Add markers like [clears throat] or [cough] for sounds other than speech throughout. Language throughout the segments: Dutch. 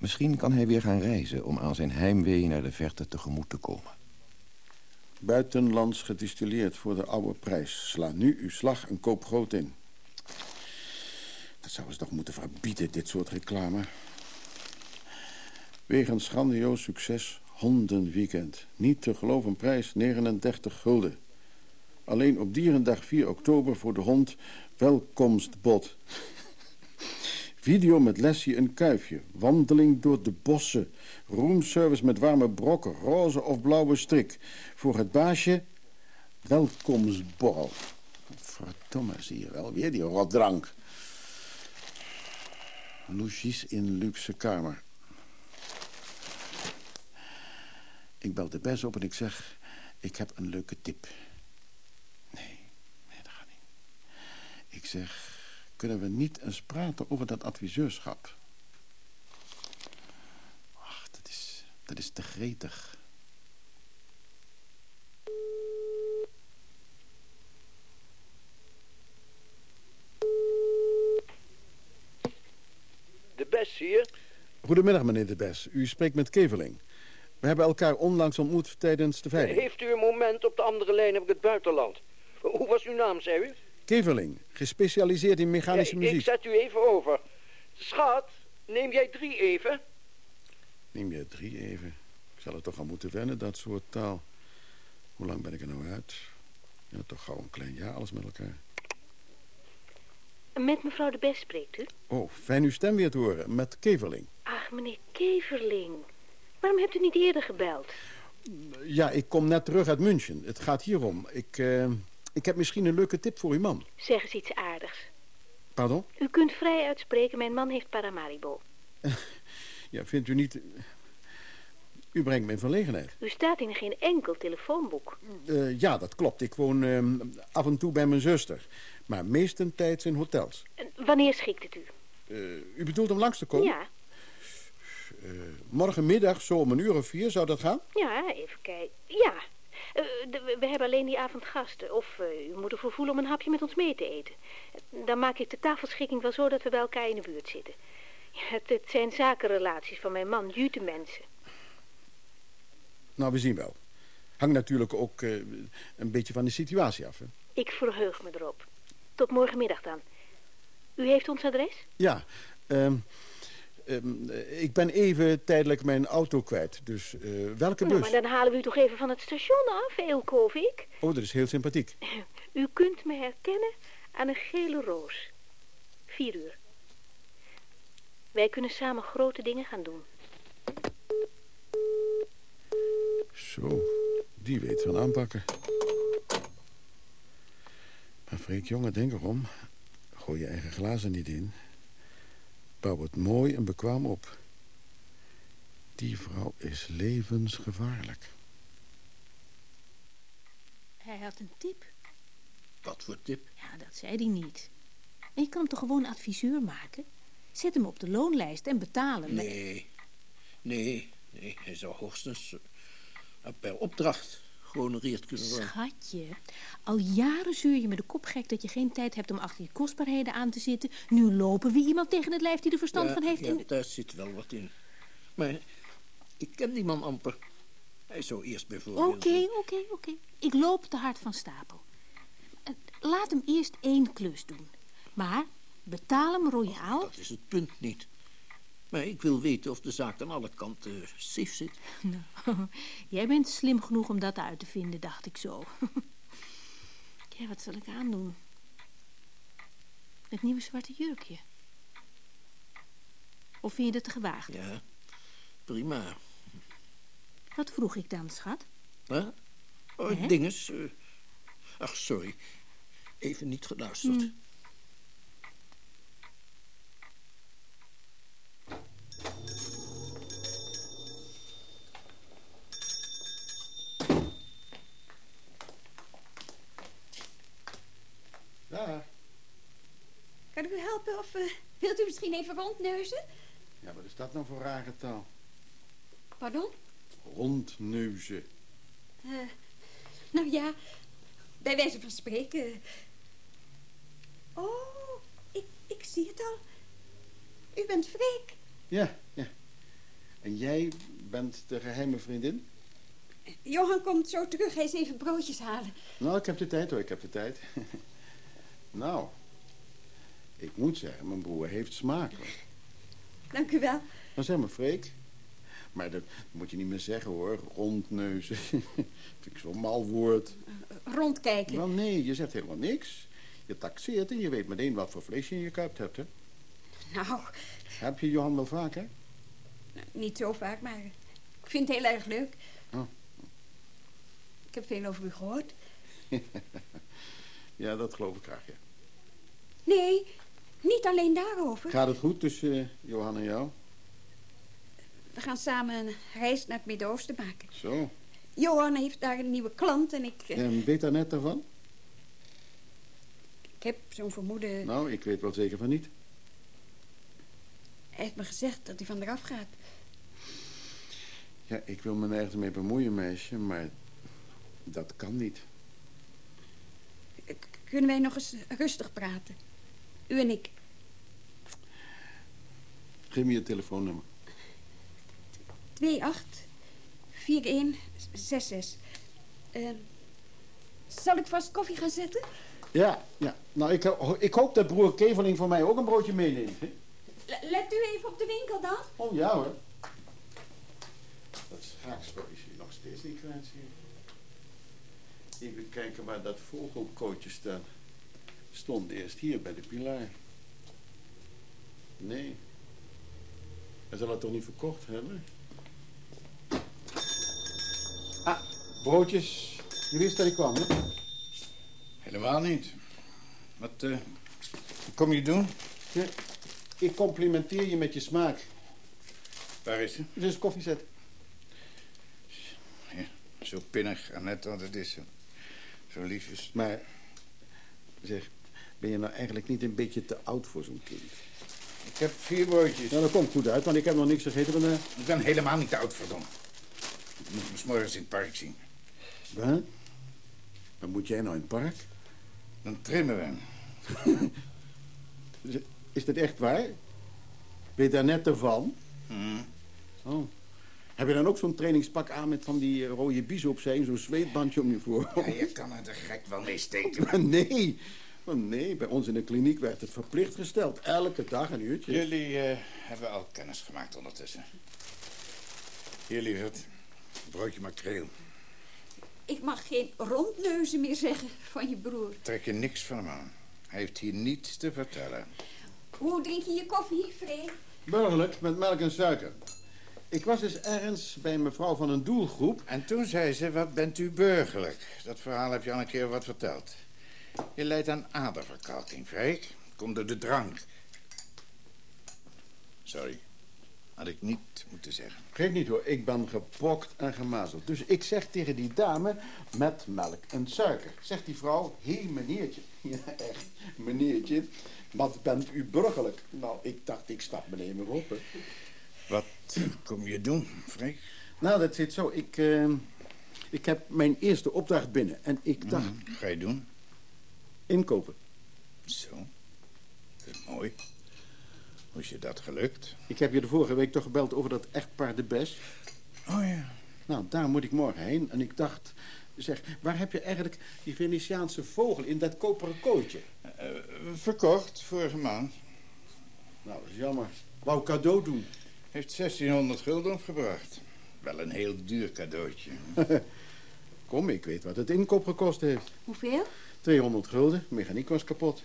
Misschien kan hij weer gaan reizen om aan zijn heimwee naar de verte tegemoet te komen. Buitenlands gedistilleerd voor de oude prijs. Sla nu uw slag en koop groot in. Dat zouden ze toch moeten verbieden, dit soort reclame. Wegens grandioos succes, hondenweekend. Niet te geloven prijs, 39 gulden. Alleen op dierendag 4 oktober voor de hond welkomstbod. Video met lesje en kuifje. Wandeling door de bossen. Roomservice met warme brokken, roze of blauwe strik. Voor het baasje, welkomstborrel. Verdomme, zie je wel. Weer die rotdrank. Logies in luxe kamer. Ik bel de bes op en ik zeg... Ik heb een leuke tip. Nee, nee, dat gaat niet. Ik zeg... Kunnen we niet eens praten over dat adviseurschap? Ach, dat is, dat is te gretig. De Bes hier. Goedemiddag, meneer De Bes. U spreekt met Keveling. We hebben elkaar onlangs ontmoet tijdens de veiling. Heeft u een moment op de andere lijn heb ik het buitenland. Hoe was uw naam, zei u? Keveling, gespecialiseerd in mechanische Ja, muziek. Ik zet u even over. Schat, neem jij drie even? Neem je drie even. Ik zal er toch aan moeten wennen, dat soort taal. Hoe lang ben ik er nou uit? Ja, toch gauw een klein jaar, alles met elkaar. Met mevrouw de Best spreekt u? Oh, fijn uw stem weer te horen. Met Keveling. Ach, meneer Keverling. Waarom hebt u niet eerder gebeld? Ja, ik kom net terug uit München. Het gaat hierom. Ik, eh, ik heb misschien een leuke tip voor uw man. Zeg eens iets aardigs. Pardon? U kunt vrij uitspreken, mijn man heeft Paramaribo. [laughs] Ja, vindt u niet... U brengt me in verlegenheid. U staat in geen enkel telefoonboek. Eh, ja, dat klopt. Ik woon eh, af en toe bij mijn zuster. Maar meestentijds in hotels. En wanneer schikt het u? Eh, u bedoelt om langs te komen? Ja, Eh, morgenmiddag, zo om een uur of vier, zou dat gaan? ja, even kijken. Ja, Eh, de- we- hebben alleen die avond gasten. Of eh, u moet ervoor voelen om een hapje met ons mee te eten. Dan maak ik de tafelschikking wel zo dat we bij elkaar in de buurt zitten. Ja, het, het zijn zakenrelaties van mijn man, jute mensen. Nou, we zien wel. Hangt natuurlijk ook eh, een beetje van de situatie af, hè? Ik verheug me erop. Tot morgenmiddag dan. U heeft ons adres? Ja, ehm, ehm, eh, ik ben even tijdelijk mijn auto kwijt. Dus eh, welke Nou, bus? maar dan halen we u toch even van het station af, Eelkovik? Oh, dat is heel sympathiek. U kunt me herkennen aan een gele roos. Vier uur. Wij kunnen samen grote dingen gaan doen. Zo, die weet van aanpakken. Maar Freek, jongen, denk erom. Gooi je eigen glazen niet in. Bouw het mooi en bekwaam op. Die vrouw is levensgevaarlijk. Hij had een tip. Wat voor tip? Ja, dat zei hij niet. En je kan hem toch gewoon adviseur maken? Zet hem op de loonlijst en betaal hem. Nee, nee, nee. Hij zou hoogstens eh, per opdracht gehonoreerd kunnen worden. Schatje, al jaren zuur je me de kop gek dat je geen tijd hebt om achter je kostbaarheden aan te zitten. Nu lopen we iemand tegen het lijf die er verstand Ja, van heeft. ja, en... daar zit wel wat in. Maar ik ken die man amper. Hij zou eerst bijvoorbeeld... Oké, oké, oké. Ik loop te hard van stapel. Eh, Laat hem eerst één klus doen. Maar betaal hem royaal. Dat is het punt niet. Maar ik wil weten of de zaak aan alle kanten safe zit. [laughs] Nou, [laughs] jij bent slim genoeg om dat uit te vinden, dacht ik zo. [laughs] ja, wat zal ik aandoen? Het nieuwe zwarte jurkje. Of vind je dat te gewaagd? Ja, prima. Wat vroeg ik dan, schat? Huh? Oh, Hè? dinges. eh. ach, sorry. Even niet geluisterd. Hmm. Ja, Kan ik u helpen of eh, wilt u misschien even rondneuzen? ja, wat is dat nou voor rare taal? Pardon? Rondneuzen. Eh, nou ja, bij wijze van spreken. Oh, ik, ik zie het al. U bent Freek. Ja, ja. En jij bent de geheime vriendin? Johan komt zo terug. Hij is even broodjes halen. Nou, ik heb de tijd hoor, ik heb de tijd. [laughs] nou, ik moet zeggen, mijn broer heeft smaak. Dank u wel. Nou, zeg maar, Freek. Maar dat moet je niet meer zeggen hoor, rondneuzen. [laughs] Vind ik zo'n mal woord. Rondkijken. Wel nee, je zegt helemaal niks. Je taxeert en je weet meteen wat voor vlees je in je kuip hebt, hè? Nou, Heb je Johan wel vaak, hè? niet zo vaak, maar ik vind het heel erg leuk. Oh. Ik heb veel over u gehoord. [laughs] Ja, dat geloof ik graag, ja. Nee, niet alleen daarover. Gaat het goed tussen eh, Johan en jou? We gaan samen een reis naar het Midden-Oosten maken. Zo. Johan heeft daar een nieuwe klant en ik... eh, En weet daar net daarvan? Ik heb zo'n vermoeden... Nou, ik weet wel zeker van niet. Hij heeft me gezegd dat hij van eraf gaat. Ja, ik wil me nergens mee bemoeien, meisje, maar dat kan niet. K- Kunnen wij nog eens rustig praten? U en ik. Geef me je telefoonnummer. 284166. Eh, zal ik vast koffie gaan zetten? Ja, ja. Nou, ik, ik hoop dat broer Keveling voor mij ook een broodje meeneemt. Hè? Let u even op de winkel dan. Oh, ja hoor. Dat schaakspel is hier nog steeds niet kwijt. Even kijken waar dat vogelkootje staat. Stond eerst hier bij de pilaar. Nee. Hij zal het toch niet verkocht hebben? Ah, broodjes. Je wist dat ik kwam, hè? Helemaal niet. Wat eh, kom je doen? Ja, ik complimenteer je met je smaak. Waar is ze? Dus eens koffie zetten. Ja, zo pinnig en net wat het is. Zo, zo lief is. Maar, zeg, ben je nou eigenlijk niet een beetje te oud voor zo'n kind? Ik heb vier broodjes. Nou, dat komt goed uit, want ik heb nog niks gegeten. Ik ben helemaal niet te oud voor dom. Ik moet me morgens in het park zien. Wat? Wat moet jij nou in het park? Dan trimmen we hem. [laughs] Is- dat echt waar? Weet je daar net ervan? Hm. Oh. Heb je dan ook zo'n trainingspak aan met van die eh, rode biezen opzij en zo'n zweetbandje om je voor? Ja, je kan er de gek wel mee steken. Maar [laughs] nee. Nee, bij ons in de kliniek werd het verplicht gesteld. Elke dag een uurtje. Jullie eh, hebben al kennis gemaakt ondertussen. Hier, lieverd. Broodje makreel. Ik mag geen rondneuzen meer zeggen van je broer. Trek je niks van hem aan. Hij heeft hier niets te vertellen. Hoe drink je je koffie, Freek? Burgerlijk, met melk en suiker. Ik was eens ergens bij een mevrouw van een doelgroep. En toen zei ze, wat bent u burgerlijk? Dat verhaal heb je al een keer wat verteld. Je lijdt aan aderverkalking, Freek. Komt door de drank. Sorry. Had ik niet moeten zeggen. Geef niet hoor, ik ben gepokt en gemazeld. Dus ik zeg tegen die dame met melk en suiker. Zegt die vrouw, hé hey, meneertje. [laughs] Ja, echt, meneertje. Wat bent u burgerlijk? Nou, ik dacht, ik stap meneer maar op. hè. Wat kom je doen, Freek? Nou, dat zit zo. Ik, eh, ik heb mijn eerste opdracht binnen. En ik dacht, Hm, ga je doen? Inkopen. Zo. Dat is mooi. Hoe is je dat gelukt? Ik heb je de vorige week toch gebeld over dat echtpaar de Bes. Oh ja. Nou, daar moet ik morgen heen. En ik dacht, zeg, waar heb je eigenlijk die Venetiaanse vogel in dat koperen kootje? Eh, verkocht, vorige maand. Nou, dat is jammer. Wou cadeau doen. Heeft 1600 gulden opgebracht. Wel een heel duur cadeautje. [laughs] Kom, ik weet wat het inkoop gekost heeft. Hoeveel? 200 gulden, mechaniek was kapot.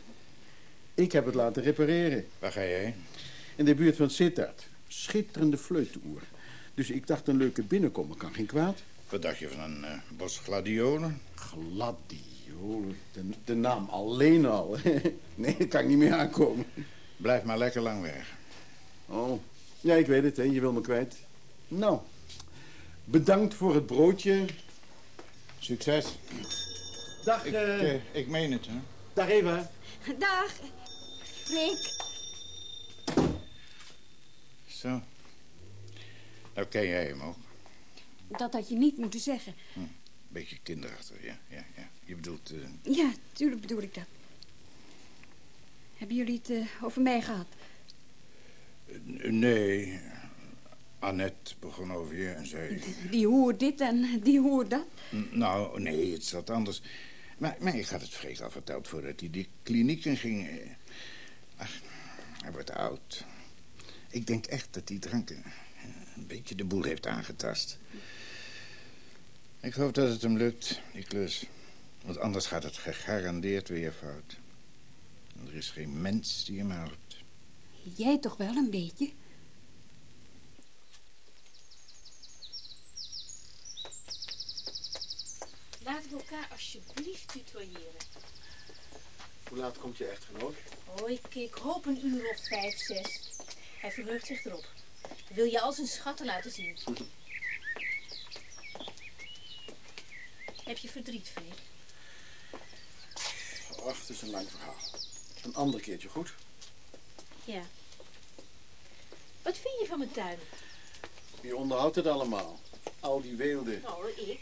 Ik heb het laten repareren. Waar ga je heen? In de buurt van Sittard. Schitterende fleuteoer. Dus ik dacht een leuke binnenkomen kan geen kwaad. Wat dacht je van een eh, bos gladiolen? Gladiolen. De, de naam alleen al. [laughs] nee, daar kan ik niet meer aankomen. Blijf maar lekker lang weg. Oh, ja, ik weet het, hè. Je wil me kwijt. Nou, bedankt voor het broodje. Succes. Dag, Ik, eh, eh, ik meen het, hè. dag Eva. Dag, Freek. Zo. Nou ken jij hem ook. Dat had je niet moeten zeggen. Beetje kinderachtig, ja. ja, ja. Je bedoelt... eh, Ja, tuurlijk bedoel ik dat. Hebben jullie het eh, over mij gehad? nee. Annette begon over je en zei... Die hoort dit en die hoort dat. "N- Nou, nee, het zat anders. Maar, maar ik had het Freek al verteld voordat hij die kliniek in ging. Eh, Ach, hij wordt oud. Ik denk echt dat die drank eh, een beetje de boel heeft aangetast. Ik hoop dat het hem lukt, die klus. Want anders gaat het gegarandeerd weer fout. Er is geen mens die hem helpt. Jij toch wel een beetje? Laten we elkaar alsjeblieft tutoyeren. Hoe laat komt je echtgenoot? Oh, ik, ik hoop een uur of vijf, zes. Hij verheugt zich erop. Wil je al zijn schatten laten zien. Heb je verdriet, Freek? Ach, het is een lang verhaal. Een ander keertje, goed? Ja. Wat vind je van mijn tuin? Wie onderhoudt het allemaal? Al die weelde. Nou, ik.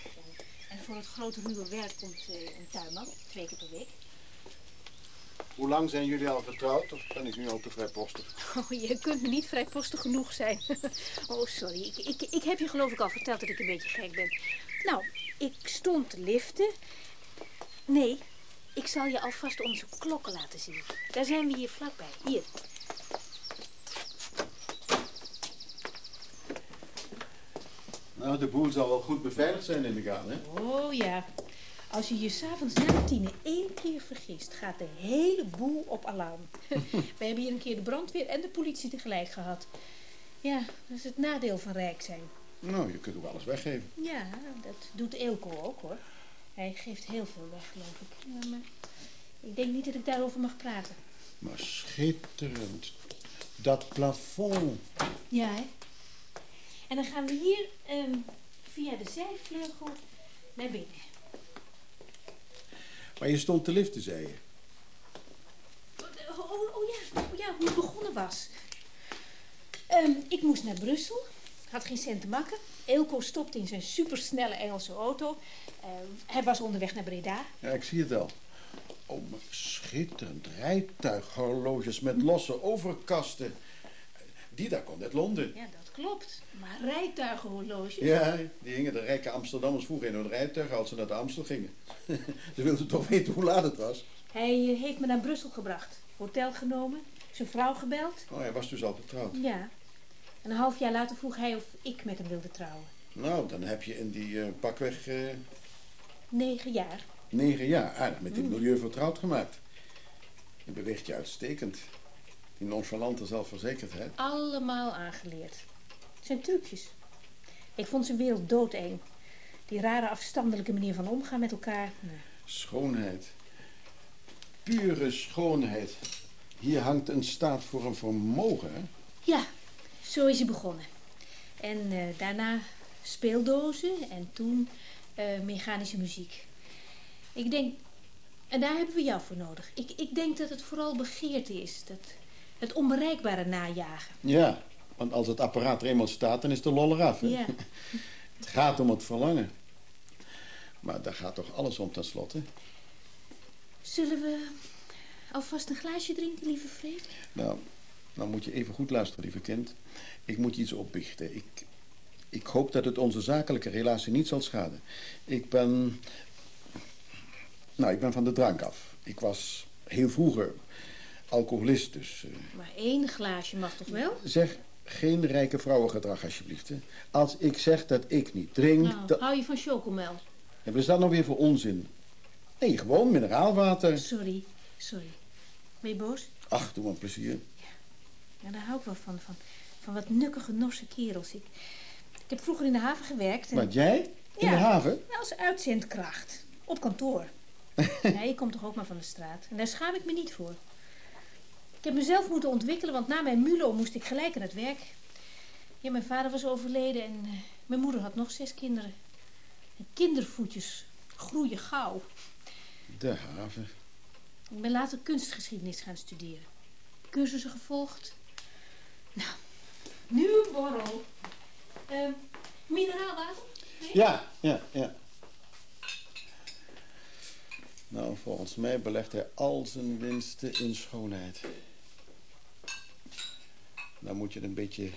En, voor het grote ruwe werk komt eh, een tuinman, twee keer per week. Hoe lang zijn jullie al getrouwd? Of ben ik nu al te vrijpostig? Oh, je kunt me niet vrijpostig genoeg zijn. [laughs] Oh, sorry. Ik, ik, ik heb je geloof ik al verteld dat ik een beetje gek ben. Nou, ik stond te liften. Nee, ik zal je alvast onze klokken laten zien. Daar zijn we hier vlakbij. Hier. Nou, de boel zal wel goed beveiligd zijn in de gaan, hè? Oh ja. Als je je s'avonds na tienen één keer vergist, gaat de hele boel op alarm. [laughs] We hebben hier een keer de brandweer en de politie tegelijk gehad. Ja, dat is het nadeel van rijk zijn. Nou, je kunt ook alles weggeven. Ja, dat doet Eelco ook hoor. Hij geeft heel veel weg, geloof ik. Maar ik denk niet dat ik daarover mag praten. Maar schitterend. Dat plafond. Ja, hè? En dan gaan we hier ehm, via de zijvleugel naar binnen. Maar je stond te liften, zei je. Oh, oh, oh ja, oh ja, hoe het begonnen was. Ehm, ik moest naar Brussel. Had geen cent te makken. Eelco stopte in zijn supersnelle Engelse auto. Ehm, hij was onderweg naar Breda. Ja, ik zie het al. Oh, schitterend. Rijtuighorloges met losse overkasten. Die daar komt uit Londen. Ja, dat klopt. Maar rijtuigenhorloges. Ja, die hingen de rijke Amsterdammers vroeger in hun rijtuig als ze naar de Amstel gingen. [laughs] ze wilden toch weten hoe laat het was. Hij eh, heeft me naar Brussel gebracht. Hotel genomen. Zijn vrouw gebeld. Oh, hij was dus al getrouwd. Ja. En een half jaar later vroeg hij of ik met hem wilde trouwen. Nou, dan heb je in die eh, pakweg eh, Negen jaar. negen jaar aardig met dit milieu vertrouwd gemaakt. Je beweegt je uitstekend. Die nonchalante zelfverzekerdheid. Allemaal aangeleerd. Het zijn trucjes. Ik vond zijn wereld doodeng. Die rare afstandelijke manier van omgaan met elkaar. Schoonheid. Pure schoonheid. Hier hangt een staat voor een vermogen. Hè? Ja, zo is hij begonnen. En eh, daarna speeldozen en toen eh, mechanische muziek. Ik denk, en daar hebben we jou voor nodig. Ik, ik denk dat het vooral begeerte is. Dat het onbereikbare najagen. Ja, want als het apparaat er eenmaal staat, dan is de lol eraf. Hè? Ja. [laughs] Het gaat om het verlangen. Maar daar gaat toch alles om tenslotte? Zullen we alvast een glaasje drinken, lieve Freek? Nou, dan moet je even goed luisteren, lieve kind. Ik moet je iets opbiechten. Ik, ik hoop dat het onze zakelijke relatie niet zal schaden. Ik ben... Nou, ik ben van de drank af. Ik was heel vroeger alcoholist, dus... eh, Maar één glaasje mag toch wel? zeg, geen rijke vrouwengedrag, alsjeblieft. Hè. Als ik zeg dat ik niet drink... Nou, hou je van chocomel? Ja, wat is dat nou weer voor onzin? Nee, gewoon mineraalwater. Sorry, sorry. Ben je boos? Ach, doe maar plezier. Ja, daar hou ik wel van. Van, van wat nukkige, norse kerels. Ik, ik heb vroeger in de haven gewerkt. En, Wat, jij? In Ja. de haven? Als uitzendkracht. Op kantoor. [laughs] ja, je komt toch ook maar van de straat. En daar schaam ik me niet voor. Ik heb mezelf moeten ontwikkelen, want na mijn mulo moest ik gelijk aan het werk. Ja, mijn vader was overleden en eh, mijn moeder had nog zes kinderen. En kindervoetjes groeien gauw. De haven. Ik ben later kunstgeschiedenis gaan studeren. Cursussen gevolgd. Nou, nu een borrel. Ehm mineraalwater? Ja, ja, ja. Nou, volgens mij belegt hij al zijn winsten in schoonheid. Dan moet je het een beetje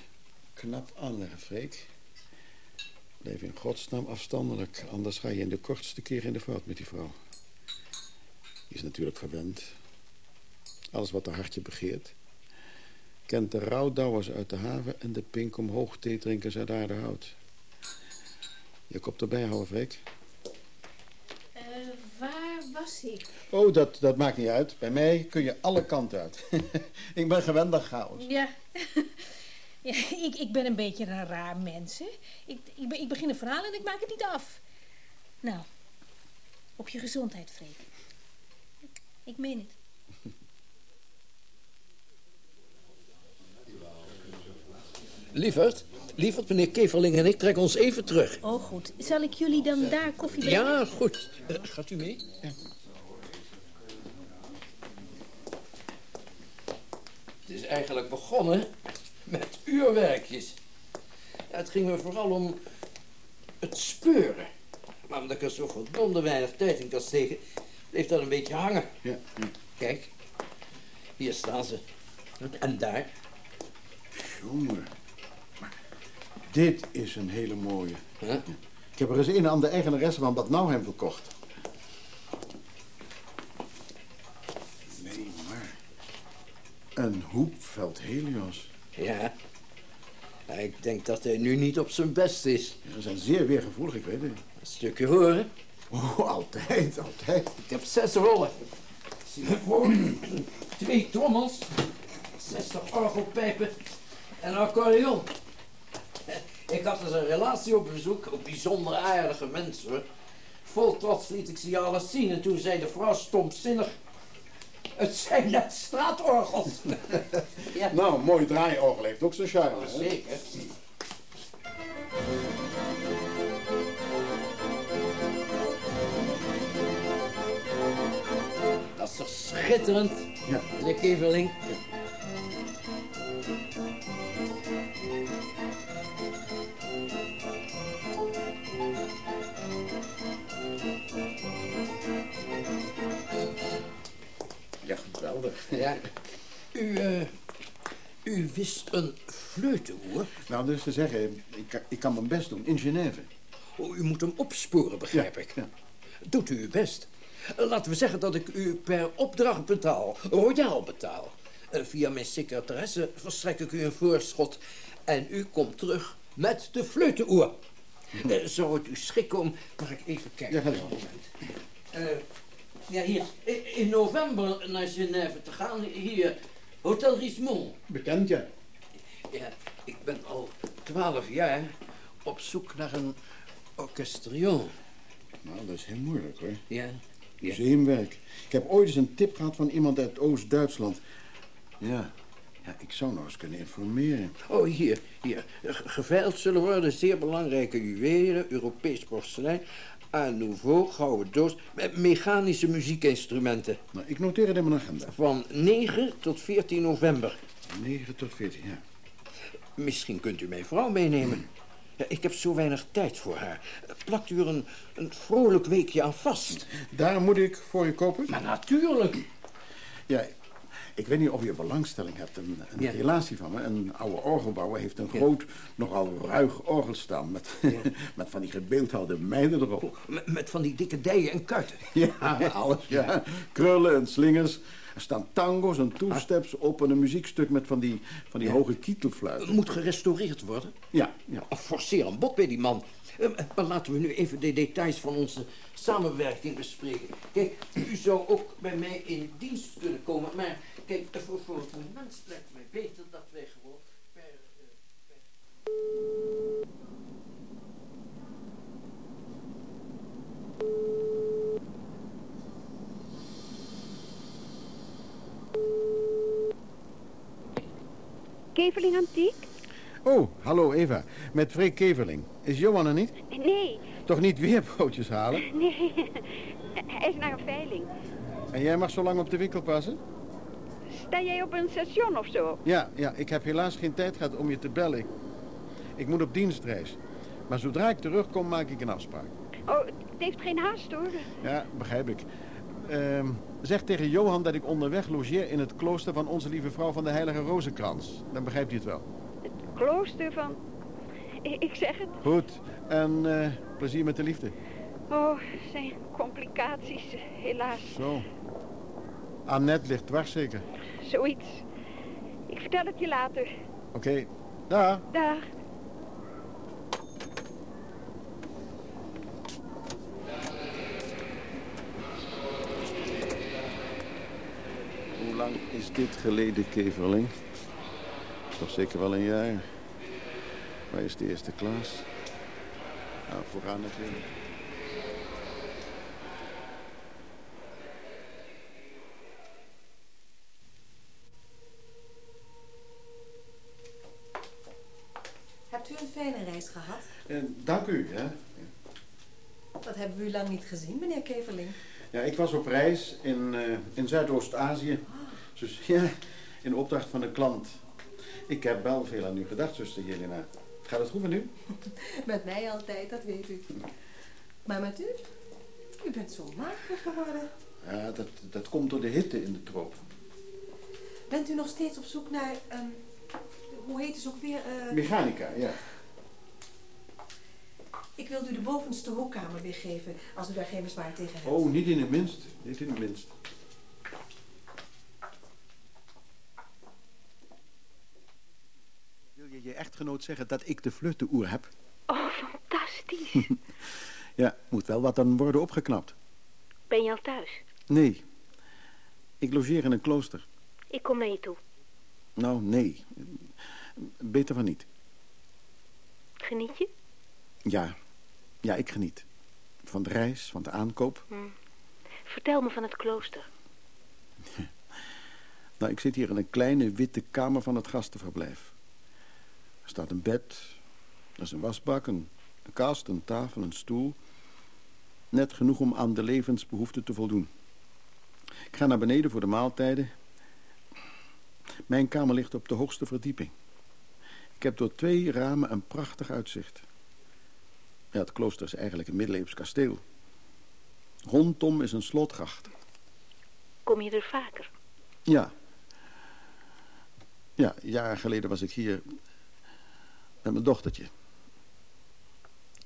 knap aanleggen, Freek. Blijf in godsnaam afstandelijk, anders ga je in de kortste keer in de fout met die vrouw. Die is natuurlijk verwend. Alles wat haar hartje begeert. Kent de rouwdouwers uit de haven en de pink omhoog theedrinkers uit aardehout. Je kop erbij houden, Freek. Oh, dat, dat maakt niet uit. Bij mij kun je alle kanten uit. [laughs] ik ben gewend aan chaos. Ja. [laughs] ja ik, ik ben een beetje een raar mens, hè. Ik, ik, ik begin een verhaal en ik maak het niet af. Nou, op je gezondheid, Freek. Ik, meen het. [laughs] Lieverd, lieverd, meneer Keverling en ik trekken ons even terug. Oh, goed. Zal ik jullie dan daar koffie brengen? Ja, goed. Eh, gaat u mee? Het is eigenlijk begonnen met uurwerkjes. Ja, het ging me vooral om het speuren. Maar omdat ik er zo verdomde weinig tijd in kan steken, bleef dat een beetje hangen. Ja, ja. Kijk, hier staan ze. En daar. Jongen. Maar dit is een hele mooie. Huh? Ik heb er eens een aan de eigenaresse van Bad Nauheim verkocht. Nee, maar... Een hoepveld Helios. Ja. Ja, Ik denk dat hij nu niet op zijn best is. Ja, ze zijn zeer weergevoelig, ik weet het. Een stukje horen. Oh, altijd, altijd. Ik heb zes rollen. Twee trommels, 60 orgelpijpen en een accordeon. Ik had dus een relatie op bezoek, een bijzonder aardige mens hoor. Vol trots liet ik ze alles zien en toen zei de vrouw stomzinnig... Het zijn net straatorgels. [laughs] ja, Nou, mooi draaiorgel heeft ook zijn charme, hè? zeker. Dat is toch schitterend, Ja. de keveling. Ja, Ja. U, eh, u wist een fleutenhoer? Nou, dus te zeggen, ik, kan- ik kan mijn best doen in Genève. Oh, u moet hem opsporen, begrijp ik. Ja. Doet u uw best. Laten we zeggen dat ik u per opdracht betaal. Royaal betaal. Eh, Via mijn secretaresse verstrek ik u een voorschot. En u komt terug met de fleuteoer. Eh, zou het u schikken om... Mag ik even kijken? Ja, ga zo. Ja, hier. In november naar Genève te gaan. Hier. Hotel Rismond. Bekend, ja. Ja, ik ben al twaalf jaar op zoek naar een orchestrion. Nou, dat is heel moeilijk, hoor. Ja. ja. Museumwerk. Ik heb ooit eens een tip gehad van iemand uit Oost-Duitsland. Ja. ja, ik zou nou eens kunnen informeren. Oh, hier, hier. Ge- Geveild zullen worden zeer belangrijke juwelen, Europees porselein, Art Nouveau, gouden doos, met mechanische muziekinstrumenten. Nou, ik noteer het in mijn agenda. Van 9 tot 14 november. 9 tot 14, ja. Misschien kunt u mijn vrouw meenemen. Ja, ik heb zo weinig tijd voor haar. Plakt u er een, een vrolijk weekje aan vast? Daar moet ik voor je kopen? Maar natuurlijk. Ja, ik weet niet of je belangstelling hebt. Een, een Ja. relatie van me, een oude orgelbouwer, heeft een groot, nogal ruig orgel staan. Met, [laughs] met van die gebeeldhouwde meiden erop. Met, met van die dikke dijen en kuiten. Ja, alles, ja. Krullen en slingers. Er staan tango's en two-steps op en een muziekstuk met van die, van die hoge kietelfluiten. Moet gerestaureerd worden. Ja, ja. Oh, forceer een bot bij die man. Eh, Maar laten we nu even de details van onze samenwerking bespreken. Kijk, u zou ook bij mij in dienst kunnen komen. Maar kijk, voor, voor het moment lijkt mij beter dat wij gewoon per... eh, per- Keverling Antiek? Oh, hallo Eva. Met Freek Keverling. Is Johan er niet? Nee, Toch niet weer broodjes halen? [laughs] nee. Hij is naar een veiling. En jij mag zo lang op de winkel passen? Sta jij op een station of zo? Ja, ja, ik heb helaas geen tijd gehad om je te bellen. Ik, ik moet op dienstreis. Maar zodra ik terugkom, maak ik een afspraak. Oh, het heeft geen haast hoor. Ja, begrijp ik. Ehm, zeg tegen Johan dat ik onderweg logeer in het klooster van Onze Lieve Vrouw van de Heilige Rozenkrans. Dan begrijpt hij het wel. klooster van... Ik, zeg het. Goed. En eh, plezier met de liefde. Oh, zijn complicaties, helaas. Zo. Annette ligt dwars zeker. Zoiets. Ik vertel het je later. Oké. Daar. Dag. Hoe lang is dit geleden, Keverling? Toch zeker wel een jaar. Waar is de eerste klas? Nou, vooraan natuurlijk. Hebt u een fijne reis gehad? En dank u, hè. Dat hebben we u lang niet gezien, meneer Keverling. Ja, ik was op reis in, eh, in Zuidoost-Azië. Dus ja, in opdracht van een klant. Ik heb wel veel aan u gedacht, zuster Jelena. Gaat het goed met u? [laughs] Met mij altijd, dat weet u. Maar met u? U bent zo mager geworden. Ja, dat, dat komt door de hitte in de tropen. Bent u nog steeds op zoek naar, ehm, hoe heet het ook weer? eh, Mechanica, ja. ik wilde u de bovenste hoekkamer weer geven, als u daar geen bezwaar tegen hebt. Oh, niet in het minst. Niet in het minst. Je echtgenoot zeggen dat ik de flirteoer heb? Oh, fantastisch. [laughs] Ja, moet wel wat dan worden opgeknapt. Ben je al thuis? Nee. Ik logeer in een klooster. Ik kom naar je toe. Nou, nee. Beter van niet. Geniet je? Ja. Ja, ik geniet. Van de reis, van de aankoop. Hm. Vertel me van het klooster. [laughs] Nou, ik zit hier in een kleine witte kamer van het gastenverblijf. Er staat een bed, er is een wasbak, een, een kast, een tafel, een stoel. Net genoeg om aan de levensbehoeften te voldoen. Ik ga naar beneden voor de maaltijden. Mijn kamer ligt op de hoogste verdieping. Ik heb door twee ramen een prachtig uitzicht. Ja, het klooster is eigenlijk een middeleeuws kasteel. Rondom is een slotgracht. Kom je er vaker? Ja. Ja, jaren geleden was ik hier met mijn dochtertje.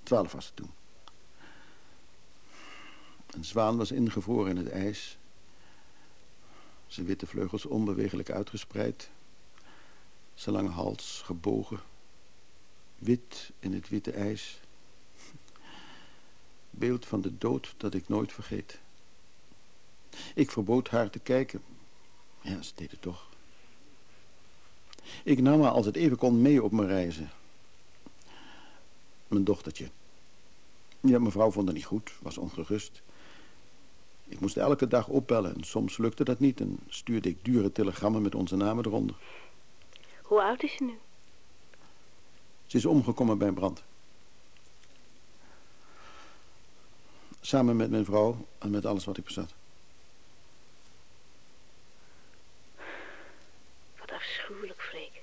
Twaalf was het toen. Een zwaan was ingevroren in het ijs. Zijn witte vleugels onbewegelijk uitgespreid. Zijn lange hals gebogen. Wit in het witte ijs. Beeld van de dood dat ik nooit vergeet. Ik verbood haar te kijken. Ja, ze deed het toch. Ik nam haar als het even kon mee op mijn reizen. Mijn dochtertje. Ja, mevrouw vond het niet goed, was ongerust. Ik moest elke dag opbellen en soms lukte dat niet... en stuurde ik dure telegrammen met onze namen eronder. Hoe oud is ze nu? Ze is omgekomen bij een brand. Samen met mijn vrouw en met alles wat ik bezat. Wat afschuwelijk, Freek.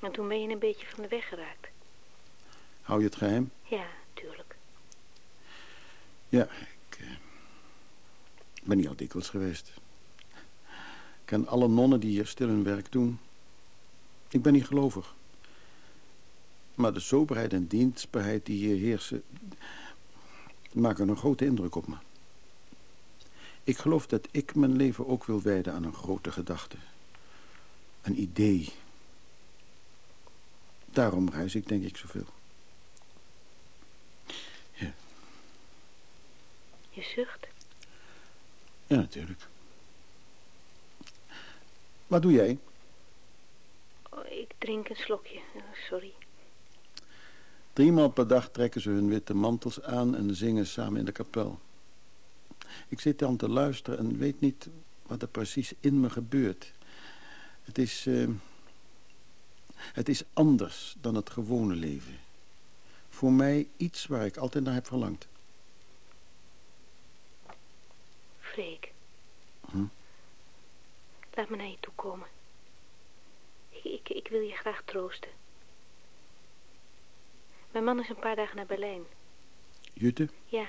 En toen ben je een beetje van de weg geraakt. Hou je het geheim? Ja, tuurlijk. Ja, ik eh, ben hier al dikwijls geweest. Ik ken alle nonnen die hier stil hun werk doen. Ik ben niet gelovig. Maar de soberheid en dienstbaarheid die hier heersen... maken een grote indruk op me. Ik geloof dat ik mijn leven ook wil wijden aan een grote gedachte. Een idee. Daarom reis ik denk ik zoveel. Ja, Je zucht. ja natuurlijk. Wat doe jij? Oh, ik drink een slokje. Oh, sorry. Driemaal per dag trekken ze hun witte mantels aan en zingen samen in de kapel. Ik zit dan te luisteren en weet niet wat er precies in me gebeurt. Het is... eh, het is anders dan het gewone leven. Voor mij iets waar ik altijd naar heb verlangd. Freek. Hm? Laat me naar je toe komen. Ik, ik, ik wil je graag troosten. Mijn man is een paar dagen naar Berlijn. Jutte, Ja.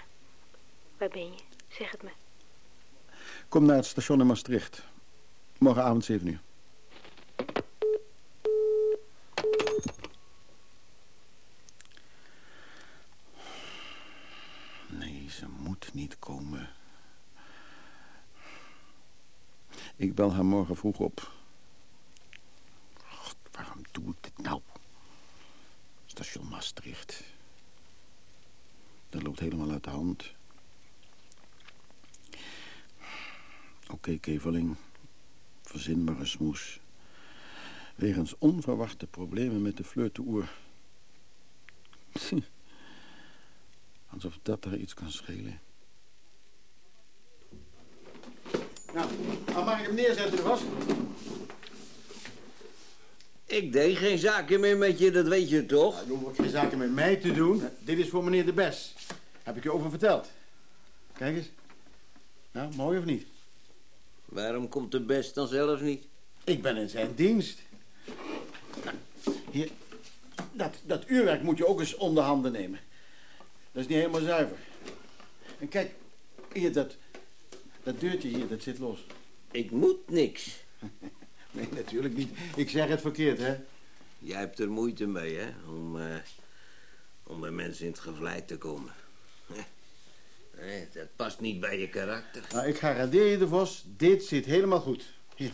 Waar ben je? Zeg het me. kom naar het station in Maastricht. Morgenavond 7 uur. toch niet komen. Ik bel haar morgen vroeg op. Waarom doe ik dit nou? Station Maastricht. Dat loopt helemaal uit de hand. Oké, Keveling. Verzin maar een smoes. Wegens onverwachte problemen met de flirtoer. [laughs] Alsof dat er iets kan schelen. Nou, dan mag ik hem neerzetten, de was? Ik deed geen zaken meer met je, dat weet je toch? Je hoeft geen zaken met mij te doen. Dit is voor meneer de Bes. Heb ik je over verteld. Kijk eens. Nou, mooi of niet? Waarom komt de best dan zelf niet? Ik ben in zijn dienst. Nou, hier. Dat, dat uurwerk moet je ook eens onder handen nemen. Dat is niet helemaal zuiver. En kijk, hier, dat, dat deurtje hier, dat zit los. Ik moet niks. [laughs] Nee, natuurlijk niet. Ik zeg het verkeerd, hè? Jij hebt er moeite mee, hè? Om, eh, om bij mensen in het gevleid te komen. [laughs] Nee, dat past niet bij je karakter. Nou, ik garandeer je de Vos, dit zit helemaal goed. Hier.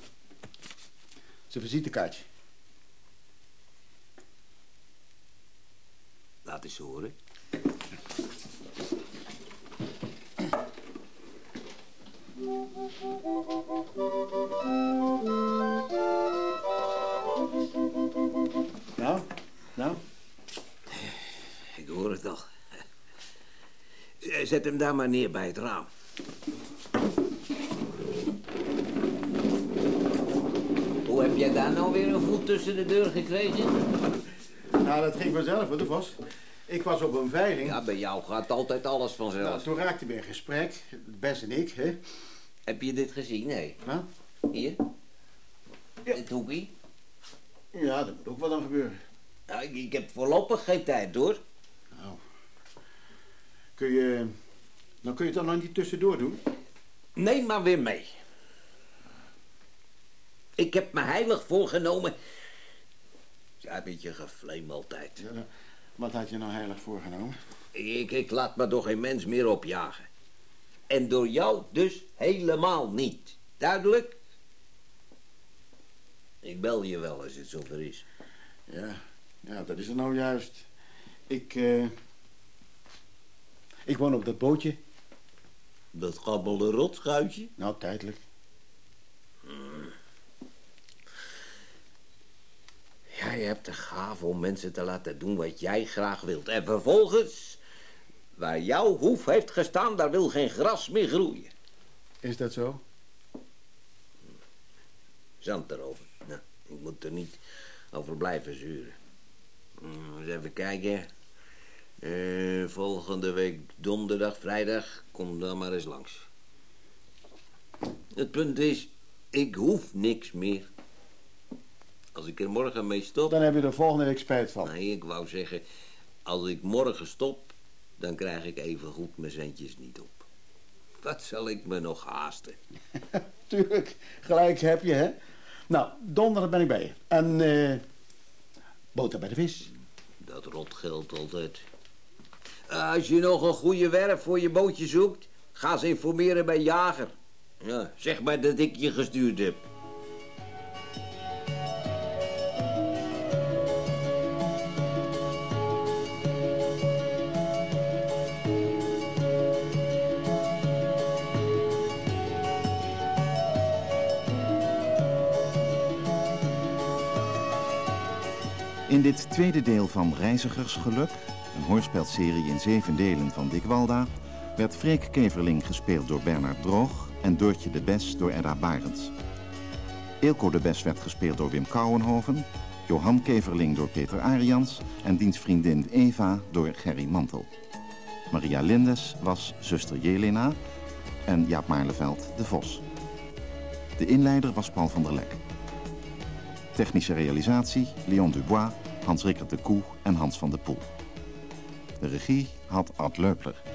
Zijn visitekaartje. Laat eens horen. [clears throat] Zet hem daar maar neer bij het raam. Hoe heb jij daar nou weer een voet tussen de deur gekregen? Nou, dat ging vanzelf, hoor, de Vos. Ik was op een veiling. Ja, bij jou gaat altijd alles vanzelf. Nou, toen raakten we in gesprek, Bes en ik, hè? Heb je dit gezien? Nee. Nou? Hier? Dit hoekie? Ja, dat moet ook wel dan gebeuren. Nou, ik, ik heb voorlopig geen tijd, hoor. Kun je... Dan kun je het dan nog niet tussendoor doen? Neem maar weer mee. Ik heb me heilig voorgenomen... Ja, een beetje gefleem altijd. Ja, nou, wat had je nou heilig voorgenomen? Ik, ik laat me door geen mens meer opjagen. En door jou dus helemaal niet. Duidelijk? Ik bel je wel als het zover is. Ja, ja, dat is er nou juist. Ik, eh... Ik woon op dat bootje. Dat gabbelde rotschuitje? Nou, tijdelijk. Ja, je hebt de gave om mensen te laten doen wat jij graag wilt. En vervolgens, waar jouw hoef heeft gestaan, daar wil geen gras meer groeien. Is dat zo? Zand erover. Nou, ik moet er niet over blijven zuren. Hmm, Eens even kijken. Eh, volgende week donderdag, vrijdag, kom dan maar eens langs. Het punt is, ik hoef niks meer. Als ik er morgen mee stop... Dan heb je er volgende week spijt van. Nee, ik wou zeggen, als ik morgen stop, dan krijg ik even goed mijn centjes niet op. Wat zal ik me nog haasten? [laughs] Tuurlijk, gelijk heb je, hè? Nou, donderdag ben ik bij je. En, eh... boter bij de vis. Dat rot geld altijd. Als je nog een goede werf voor je bootje zoekt, ga eens informeren bij Jager. Ja, zeg maar dat ik je gestuurd heb. In dit tweede deel van Reizigersgeluk, hoorspelserie in zeven delen van Dick Walda, werd Freek Keverling gespeeld door Bernard Droog en Doortje de Bes door Edda Barends. Eelco de Bes werd gespeeld door Wim Kouwenhoven, Johan Keverling door Peter Arians en diens vriendin Eva door Gerry Mantel. Maria Lindes was zuster Jelena en Jaap Maarleveld de Vos. De inleider was Paul van der Lek. Technische realisatie Leon Dubois, Hans Rickert de Koe en Hans van der Poel. De regie had Ad Leupler.